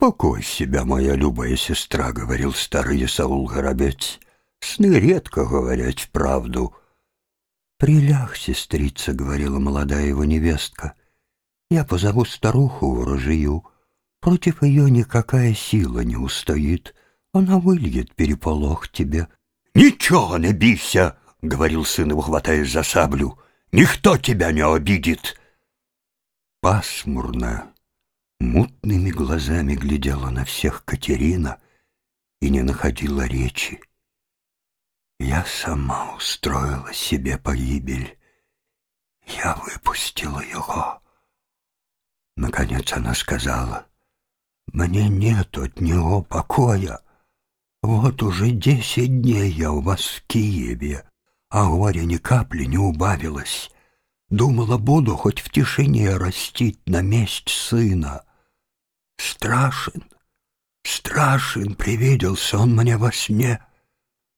«Успокой себя, моя любая сестра», — говорил старый Саул Горобец. «Сны редко говорят правду». «Приляг, сестрица», — говорила молодая его невестка. «Я позову старуху ворожию. Против ее никакая сила не устоит. Она выльет переполох тебе». «Ничего не бейся», — говорил сын его, хватаясь за саблю. «Никто тебя не обидит». Пасмурно, мутными глазами глядела на всех Катерина и не находила речи. Я сама устроила себе погибель. Я выпустила его. Наконец она сказала, «Мне нет от него покоя. Вот уже десять дней я у вас в Киеве, а горя ни капли не убавилось. Думала, буду хоть в тишине растить на месть сына. Страшен, страшен привиделся он мне во сне.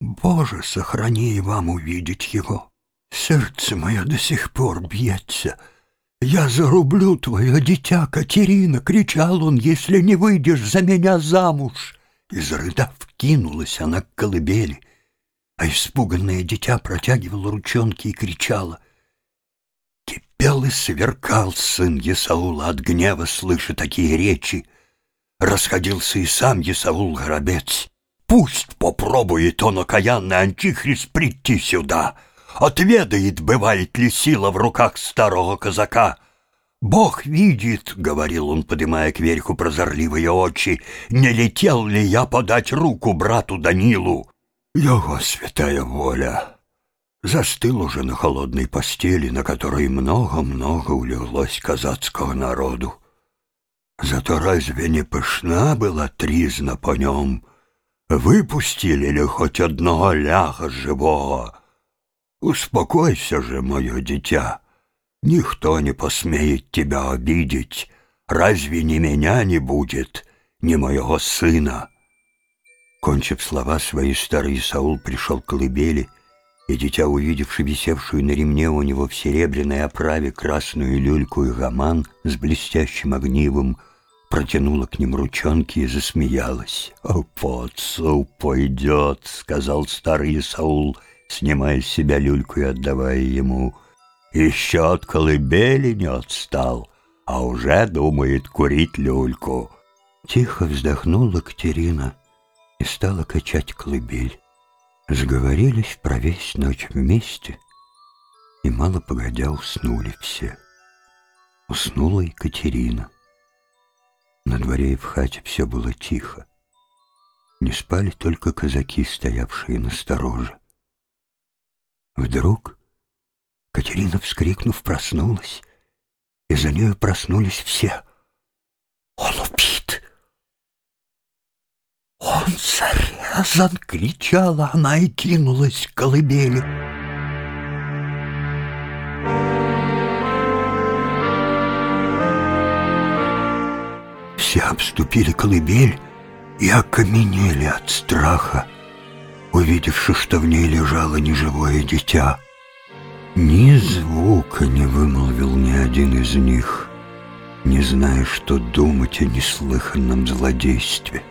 Боже, сохрани и вам увидеть его. Сердце мое до сих пор бьется. «Я зарублю твое дитя, Катерина!» — кричал он, «если не выйдешь за меня замуж!» И, зарыдав, кинулась она к колыбели, а испуганное дитя протягивало ручонки и кричало — Кипел и сверкал сын Есаула от гнева, слыша такие речи. Расходился и сам Есаул Горобец. Пусть попробует он, окаянный антихрист, прийти сюда. Отведает, бывает ли сила в руках старого казака. «Бог видит», — говорил он, поднимая кверху прозорливые очи, «не летел ли я подать руку брату Данилу?» «Его святая воля!» застыл уже на холодной постели, на которой много-много улеглось казацкого народу. Зато разве не пышна была тризна по нем? Выпустили ли хоть одного ляха живого? Успокойся же, мое дитя, никто не посмеет тебя обидеть, разве ни меня не будет, ни моего сына? Кончив слова свои, старый Саул пришел к колыбели — и дитя, увидевши висевшую на ремне у него в серебряной оправе красную люльку и гаман с блестящим огнивом, протянула к ним ручонки и засмеялась. «О, по отцу пойдет», — сказал старый Саул, снимая с себя люльку и отдавая ему. «Еще от колыбели не отстал, а уже думает курить люльку». Тихо вздохнула Катерина и стала качать колыбель. Сговорились провесть ночь вместе, и мало погодя уснули все. Уснула Екатерина. На дворе и в хате все было тихо. Не спали только казаки, стоявшие на стороже. Вдруг Катерина, вскрикнув, проснулась, и за нею проснулись все. «Он убит! Он царь!» Разан кричала она и кинулась к колыбели. Все обступили колыбель и окаменели от страха, увидевши, что в ней лежало неживое дитя. Ни звука не вымолвил ни один из них, не зная, что думать о неслыханном злодействе.